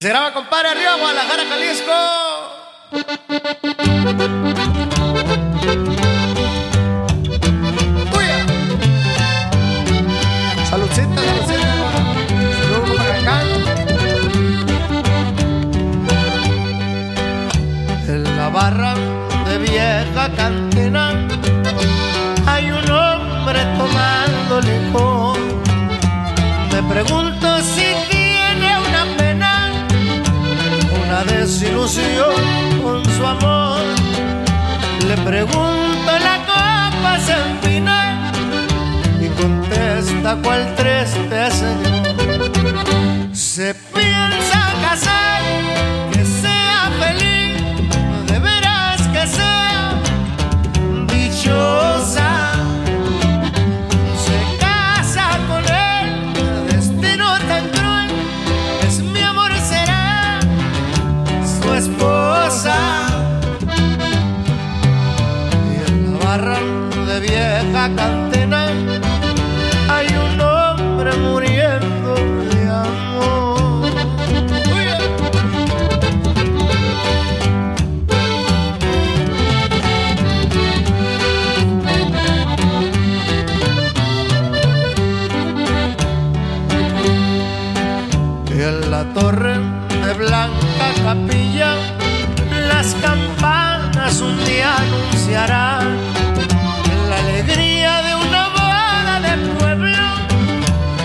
Se graba, compadre, arriba, Guadalajara, Jalisco. Tuya. Saludcita, saludcita. Saludos para acá. En la barra de vieja cantina hay un hombre tomando licor. Una desilusión con su amor. Le pregunto, la copa se empina y contesta cual esposa. Y en la barra de vieja cantina hay un hombre muriendo de amor. En la torre de blanca capilla las campanas un día anunciarán la alegría de una boda de pueblo.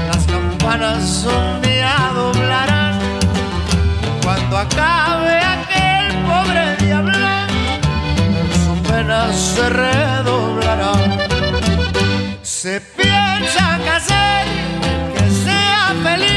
Las campanas un día doblarán cuando acabe aquel pobre diablo. Su pena se redoblará. Se piensa casar, que sea feliz,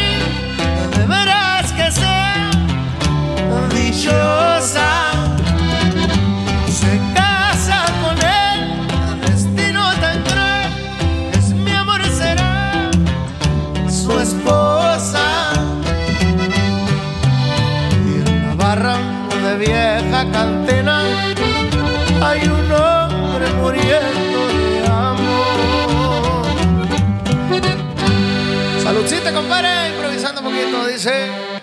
vieja cantina hay un hombre muriendo de amor. Saludcita, compadre, improvisando un poquito, dice.